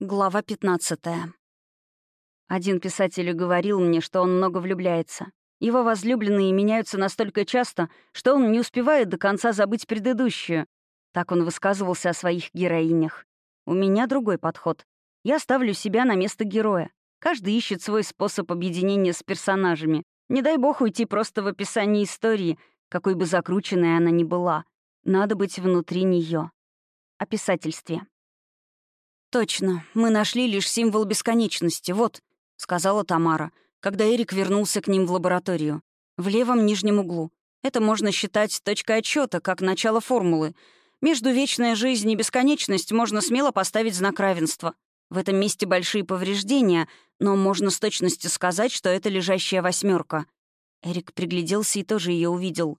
Глава 15. Один писатель говорил мне, что он много влюбляется. Его возлюбленные меняются настолько часто, что он не успевает до конца забыть предыдущую. Так он высказывался о своих героинях. У меня другой подход. Я ставлю себя на место героя. Каждый ищет свой способ объединения с персонажами. Не дай бог уйти просто в описании истории, какой бы закрученной она ни была. Надо быть внутри нее. О писательстве. «Точно, мы нашли лишь символ бесконечности, вот», — сказала Тамара, когда Эрик вернулся к ним в лабораторию. «В левом нижнем углу. Это можно считать точкой отчета, как начало формулы. Между вечная жизнь и бесконечность можно смело поставить знак равенства. В этом месте большие повреждения, но можно с точностью сказать, что это лежащая восьмерка. Эрик пригляделся и тоже ее увидел.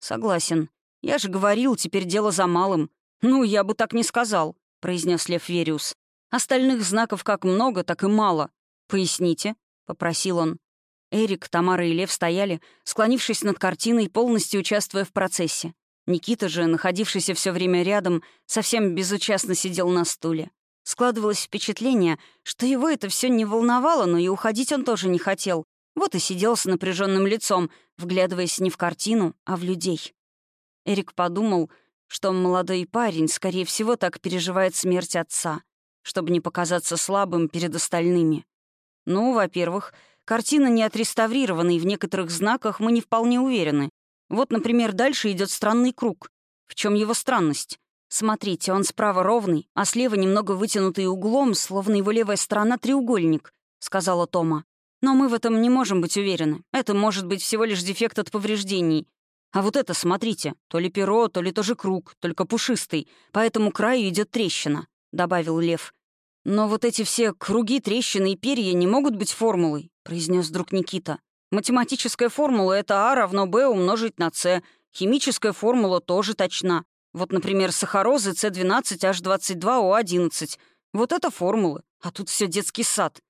«Согласен. Я же говорил, теперь дело за малым. Ну, я бы так не сказал», — произнес Лев Вериус. Остальных знаков как много, так и мало. Поясните», — попросил он. Эрик, Тамара и Лев стояли, склонившись над картиной, полностью участвуя в процессе. Никита же, находившийся все время рядом, совсем безучастно сидел на стуле. Складывалось впечатление, что его это все не волновало, но и уходить он тоже не хотел. Вот и сидел с напряженным лицом, вглядываясь не в картину, а в людей. Эрик подумал, что молодой парень, скорее всего, так переживает смерть отца чтобы не показаться слабым перед остальными. Ну, во-первых, картина не отреставрирована, и в некоторых знаках мы не вполне уверены. Вот, например, дальше идет странный круг. В чем его странность? Смотрите, он справа ровный, а слева немного вытянутый углом, словно его левая сторона — треугольник, — сказала Тома. Но мы в этом не можем быть уверены. Это может быть всего лишь дефект от повреждений. А вот это, смотрите, то ли перо, то ли тоже круг, только пушистый, по этому краю идет трещина, — добавил Лев. «Но вот эти все круги, трещины и перья не могут быть формулой», — произнес друг Никита. «Математическая формула — это А равно Б умножить на С. Химическая формула тоже точна. Вот, например, сахарозы С12H22O11. Вот это формулы, а тут все детский сад.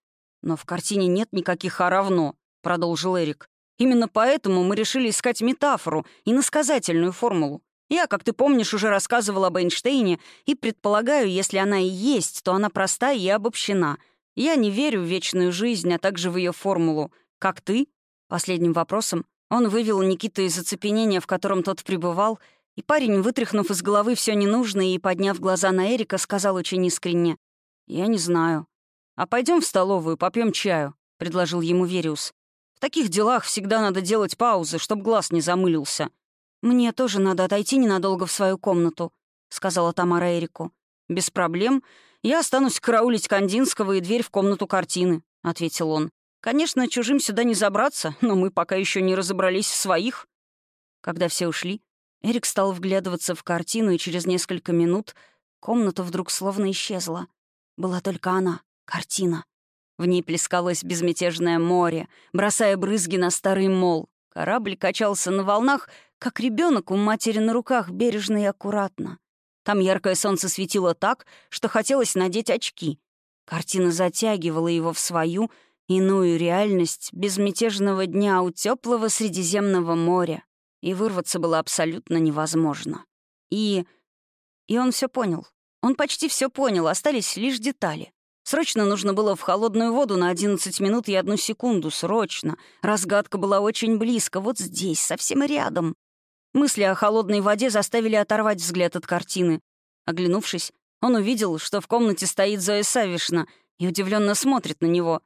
Но в картине нет никаких А равно», — продолжил Эрик. «Именно поэтому мы решили искать метафору и насказательную формулу. Я, как ты помнишь, уже рассказывала об Эйнштейне и предполагаю, если она и есть, то она проста и обобщена. Я не верю в вечную жизнь, а также в ее формулу. Как ты?» Последним вопросом он вывел Никиту из оцепенения, в котором тот пребывал, и парень, вытряхнув из головы все ненужное и подняв глаза на Эрика, сказал очень искренне. «Я не знаю. А пойдем в столовую, попьем чаю», — предложил ему Вериус. «В таких делах всегда надо делать паузы, чтобы глаз не замылился. «Мне тоже надо отойти ненадолго в свою комнату», — сказала Тамара Эрику. «Без проблем. Я останусь караулить Кандинского и дверь в комнату картины», — ответил он. «Конечно, чужим сюда не забраться, но мы пока еще не разобрались в своих». Когда все ушли, Эрик стал вглядываться в картину, и через несколько минут комната вдруг словно исчезла. Была только она, картина. В ней плескалось безмятежное море, бросая брызги на старый мол. Корабль качался на волнах, как ребенок у матери на руках, бережно и аккуратно. Там яркое солнце светило так, что хотелось надеть очки. Картина затягивала его в свою иную реальность безмятежного дня у теплого Средиземного моря, и вырваться было абсолютно невозможно. И... и он все понял. Он почти все понял, остались лишь детали. Срочно нужно было в холодную воду на 11 минут и одну секунду. Срочно. Разгадка была очень близко, вот здесь, совсем рядом. Мысли о холодной воде заставили оторвать взгляд от картины. Оглянувшись, он увидел, что в комнате стоит Зоя Савишна и удивленно смотрит на него.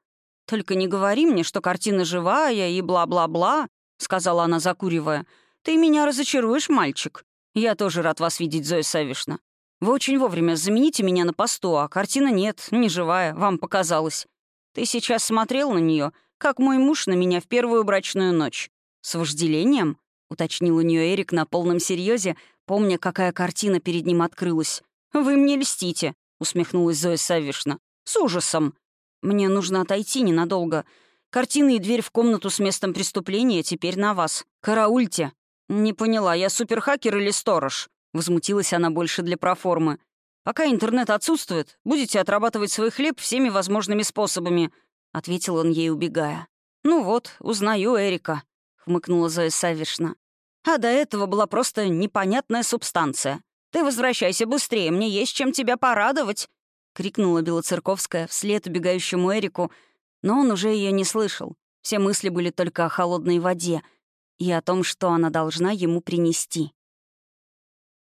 «Только не говори мне, что картина живая и бла-бла-бла», — сказала она, закуривая. «Ты меня разочаруешь, мальчик. Я тоже рад вас видеть, Зоя Савишна. Вы очень вовремя замените меня на посту, а картина нет, не живая, вам показалось. Ты сейчас смотрел на нее, как мой муж на меня в первую брачную ночь. С вожделением?» уточнил у нее Эрик на полном серьезе, помня, какая картина перед ним открылась. «Вы мне льстите», — усмехнулась Зоя Савишна. «С ужасом. Мне нужно отойти ненадолго. Картины и дверь в комнату с местом преступления теперь на вас. Караульте». «Не поняла, я суперхакер или сторож?» Возмутилась она больше для проформы. «Пока интернет отсутствует, будете отрабатывать свой хлеб всеми возможными способами», — ответил он ей, убегая. «Ну вот, узнаю Эрика», — хмыкнула Зоя Савишна. А до этого была просто непонятная субстанция. Ты возвращайся быстрее, мне есть чем тебя порадовать». — крикнула Белоцерковская вслед убегающему Эрику, но он уже ее не слышал. Все мысли были только о холодной воде и о том, что она должна ему принести.